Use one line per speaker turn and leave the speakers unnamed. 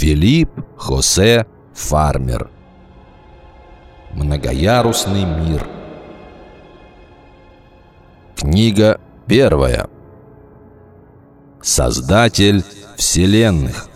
Филипп Хосе Фармер. Многоярусный мир. Книга первая. Создатель вселенных.